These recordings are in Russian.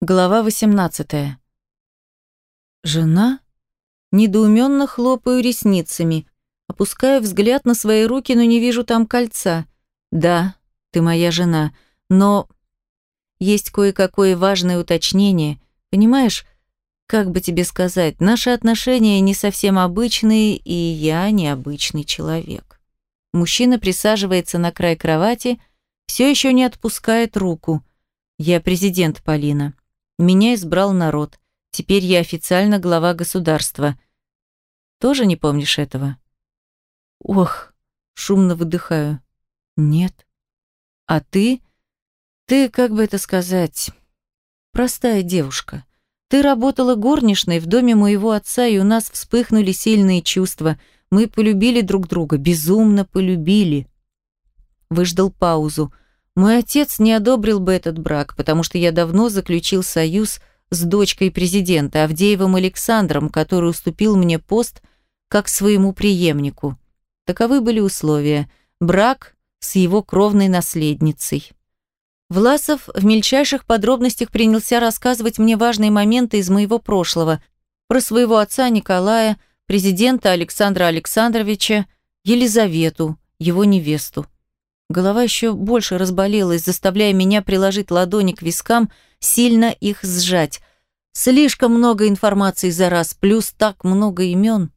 Глава 18. Жена? Недоуменно хлопаю ресницами. Опускаю взгляд на свои руки, но не вижу там кольца. Да, ты моя жена, но... Есть кое-какое важное уточнение. Понимаешь, как бы тебе сказать, наши отношения не совсем обычные, и я необычный человек. Мужчина присаживается на край кровати, все еще не отпускает руку. Я президент, Полина. Меня избрал народ. Теперь я официально глава государства. Тоже не помнишь этого? Ох, шумно выдыхаю. Нет. А ты? Ты, как бы это сказать, простая девушка. Ты работала горничной в доме моего отца, и у нас вспыхнули сильные чувства. Мы полюбили друг друга, безумно полюбили. Выждал паузу. Мой отец не одобрил бы этот брак, потому что я давно заключил союз с дочкой президента Авдеевым Александром, который уступил мне пост как своему преемнику. Таковы были условия. Брак с его кровной наследницей. Власов в мельчайших подробностях принялся рассказывать мне важные моменты из моего прошлого, про своего отца Николая, президента Александра Александровича, Елизавету, его невесту. Голова еще больше разболелась, заставляя меня приложить ладони к вискам, сильно их сжать. Слишком много информации за раз, плюс так много имен.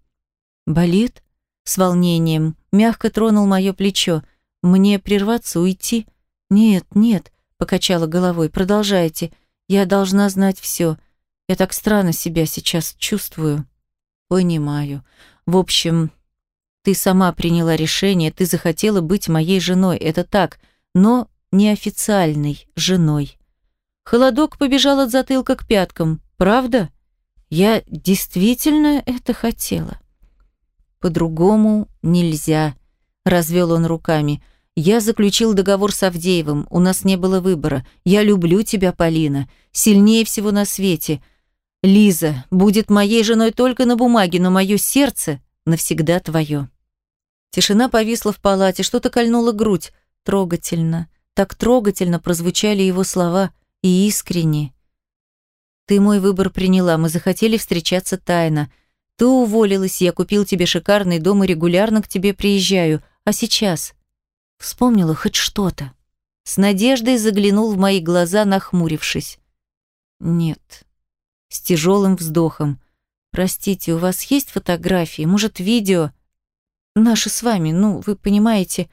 «Болит?» С волнением. Мягко тронул мое плечо. «Мне прерваться, уйти?» «Нет, нет», — покачала головой. «Продолжайте. Я должна знать все. Я так странно себя сейчас чувствую». «Понимаю. В общем, ты сама приняла решение, ты захотела быть моей женой, это так, но неофициальной женой. Холодок побежал от затылка к пяткам. Правда? Я действительно это хотела. По-другому нельзя, развел он руками. Я заключил договор с Авдеевым, у нас не было выбора. Я люблю тебя, Полина, сильнее всего на свете. Лиза будет моей женой только на бумаге, но мое сердце навсегда твое. Тишина повисла в палате, что-то кольнуло грудь. Трогательно, так трогательно прозвучали его слова и искренне. Ты мой выбор приняла, мы захотели встречаться тайно. Ты уволилась, я купил тебе шикарный дом и регулярно к тебе приезжаю. А сейчас? Вспомнила хоть что-то. С надеждой заглянул в мои глаза, нахмурившись. Нет. С тяжелым вздохом. Простите, у вас есть фотографии, может, видео? Наши с вами, ну, вы понимаете,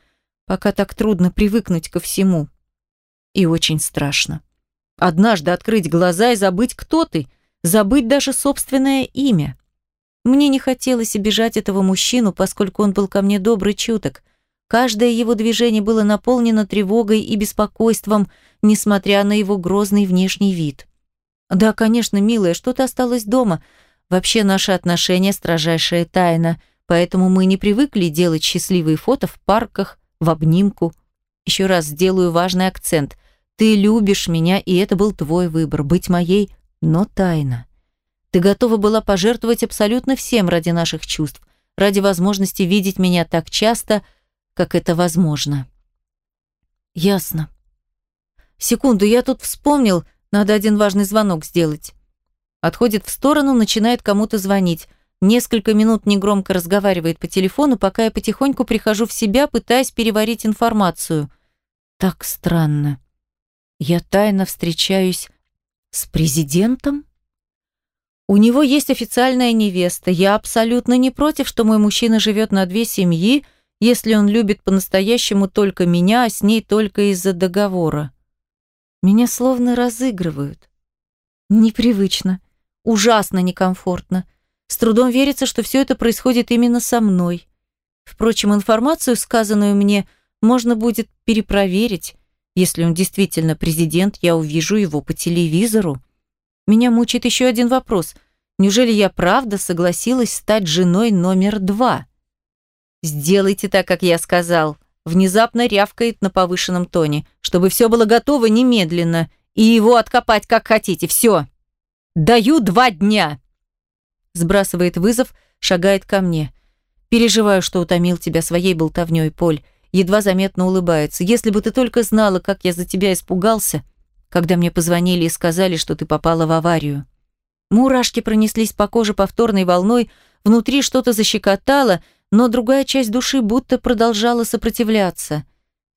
пока так трудно привыкнуть ко всему. И очень страшно. Однажды открыть глаза и забыть, кто ты, забыть даже собственное имя. Мне не хотелось обижать этого мужчину, поскольку он был ко мне добрый чуток. Каждое его движение было наполнено тревогой и беспокойством, несмотря на его грозный внешний вид. Да, конечно, милая, что-то осталось дома. Вообще наши отношения строжайшая тайна, поэтому мы не привыкли делать счастливые фото в парках, в обнимку. Еще раз сделаю важный акцент. Ты любишь меня, и это был твой выбор, быть моей, но тайно. Ты готова была пожертвовать абсолютно всем ради наших чувств, ради возможности видеть меня так часто, как это возможно. Ясно. Секунду, я тут вспомнил, надо один важный звонок сделать. Отходит в сторону, начинает кому-то звонить. Несколько минут негромко разговаривает по телефону, пока я потихоньку прихожу в себя, пытаясь переварить информацию. Так странно. Я тайно встречаюсь с президентом? У него есть официальная невеста. Я абсолютно не против, что мой мужчина живет на две семьи, если он любит по-настоящему только меня, а с ней только из-за договора. Меня словно разыгрывают. Непривычно, ужасно некомфортно. С трудом верится, что все это происходит именно со мной. Впрочем, информацию, сказанную мне, можно будет перепроверить. Если он действительно президент, я увижу его по телевизору. Меня мучает еще один вопрос. Неужели я правда согласилась стать женой номер два? «Сделайте так, как я сказал», внезапно рявкает на повышенном тоне, чтобы все было готово немедленно, и его откопать как хотите, все. Даю два дня сбрасывает вызов, шагает ко мне. Переживаю, что утомил тебя своей болтовней, Поль. Едва заметно улыбается. Если бы ты только знала, как я за тебя испугался. когда мне позвонили и сказали, что ты попала в аварию. Мурашки пронеслись по коже повторной волной, внутри что-то защекотало, но другая часть души будто продолжала сопротивляться.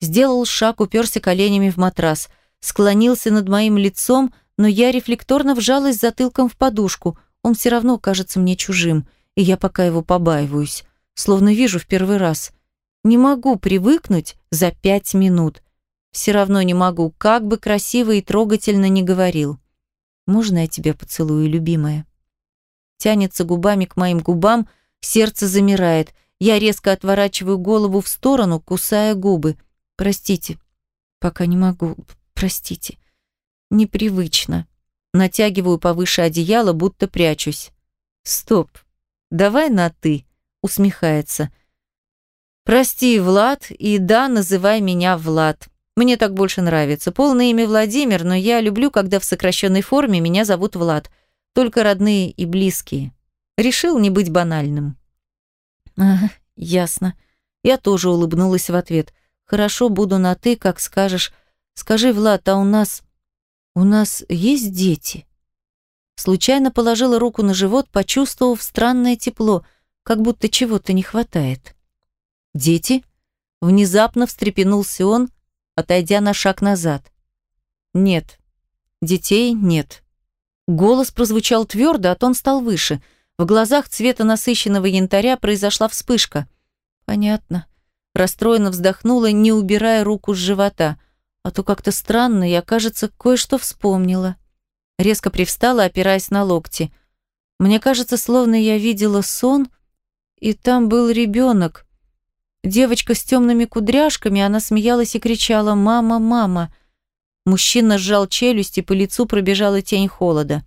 Сделал шаг, уперся коленями в матрас, склонился над моим лицом, но я рефлекторно вжалась затылком в подушку. Он все равно кажется мне чужим, и я пока его побаиваюсь, словно вижу в первый раз. Не могу привыкнуть за пять минут. Все равно не могу, как бы красиво и трогательно не говорил. Можно я тебя поцелую, любимая? Тянется губами к моим губам, сердце замирает. Я резко отворачиваю голову в сторону, кусая губы. Простите, пока не могу, простите. Непривычно. Натягиваю повыше одеяло, будто прячусь. Стоп. Давай на «ты», усмехается. Прости, Влад, и да, называй меня Влад. Мне так больше нравится. Полное имя Владимир, но я люблю, когда в сокращенной форме меня зовут Влад. Только родные и близкие. Решил не быть банальным. Ага, ясно. Я тоже улыбнулась в ответ. Хорошо, буду на «ты», как скажешь. Скажи, Влад, а у нас... У нас есть дети? Случайно положила руку на живот, почувствовав странное тепло, как будто чего-то не хватает. Дети? Внезапно встрепенулся он, отойдя на шаг назад. «Нет. Детей нет». Голос прозвучал твердо, а тон стал выше. В глазах цвета насыщенного янтаря произошла вспышка. «Понятно». Расстроенно вздохнула, не убирая руку с живота. А то как-то странно, я, кажется, кое-что вспомнила. Резко привстала, опираясь на локти. Мне кажется, словно я видела сон, и там был ребенок. Девочка с темными кудряшками, она смеялась и кричала «Мама, мама!». Мужчина сжал челюсть, и по лицу пробежала тень холода.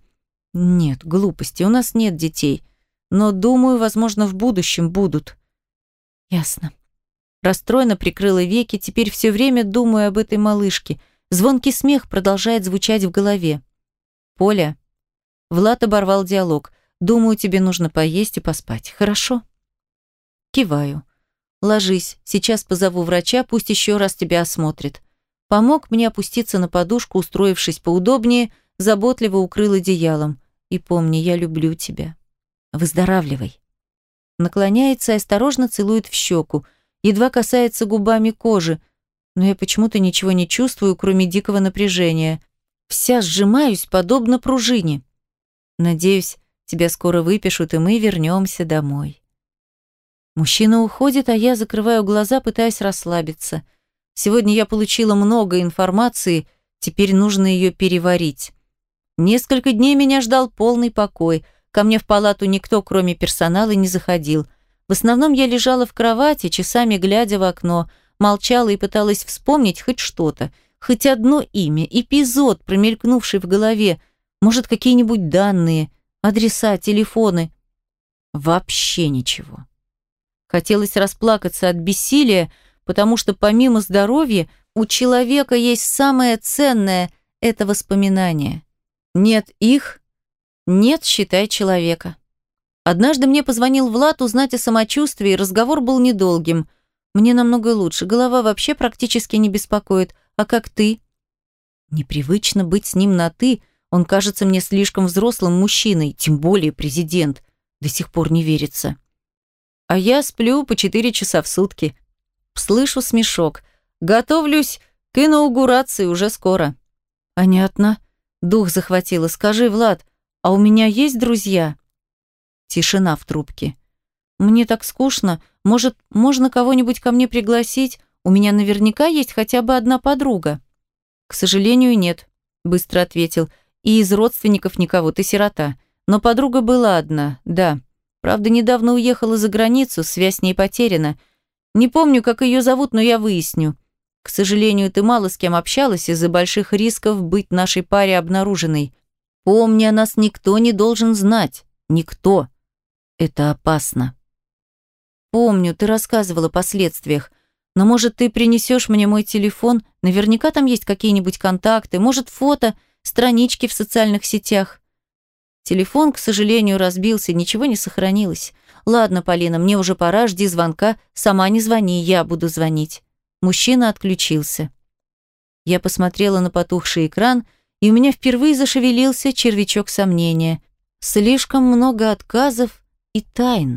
«Нет, глупости, у нас нет детей. Но, думаю, возможно, в будущем будут». «Ясно». Расстроенно прикрыла веки, теперь все время думаю об этой малышке. Звонкий смех продолжает звучать в голове. «Поля». Влад оборвал диалог. «Думаю, тебе нужно поесть и поспать. Хорошо?» Киваю. Ложись, сейчас позову врача, пусть еще раз тебя осмотрит. Помог мне опуститься на подушку, устроившись поудобнее, заботливо укрыл одеялом. И помни, я люблю тебя. Выздоравливай. Наклоняется и осторожно целует в щеку, едва касается губами кожи, но я почему-то ничего не чувствую, кроме дикого напряжения. Вся сжимаюсь, подобно пружине. Надеюсь, тебя скоро выпишут, и мы вернемся домой. Мужчина уходит, а я закрываю глаза, пытаясь расслабиться. Сегодня я получила много информации, теперь нужно ее переварить. Несколько дней меня ждал полный покой. Ко мне в палату никто, кроме персонала, не заходил. В основном я лежала в кровати, часами глядя в окно, молчала и пыталась вспомнить хоть что-то, хоть одно имя, эпизод, промелькнувший в голове, может, какие-нибудь данные, адреса, телефоны. Вообще ничего. Хотелось расплакаться от бессилия, потому что помимо здоровья у человека есть самое ценное – это воспоминания. Нет их – нет, считай, человека. Однажды мне позвонил Влад узнать о самочувствии, разговор был недолгим. Мне намного лучше, голова вообще практически не беспокоит. А как ты? Непривычно быть с ним на «ты», он кажется мне слишком взрослым мужчиной, тем более президент. До сих пор не верится. А я сплю по четыре часа в сутки. Слышу смешок. Готовлюсь к инаугурации уже скоро. Понятно. Дух захватило. Скажи, Влад, а у меня есть друзья? Тишина в трубке. Мне так скучно. Может, можно кого-нибудь ко мне пригласить? У меня наверняка есть хотя бы одна подруга. К сожалению, нет, быстро ответил. И из родственников никого, ты сирота. Но подруга была одна, да. Правда, недавно уехала за границу, связь с ней потеряна. Не помню, как ее зовут, но я выясню. К сожалению, ты мало с кем общалась из-за больших рисков быть нашей паре обнаруженной. Помни, о нас никто не должен знать. Никто. Это опасно. Помню, ты рассказывала о последствиях. Но, может, ты принесешь мне мой телефон? Наверняка там есть какие-нибудь контакты, может, фото, странички в социальных сетях. Телефон, к сожалению, разбился, ничего не сохранилось. Ладно, Полина, мне уже пора, жди звонка. Сама не звони, я буду звонить. Мужчина отключился. Я посмотрела на потухший экран, и у меня впервые зашевелился червячок сомнения. Слишком много отказов и тайн.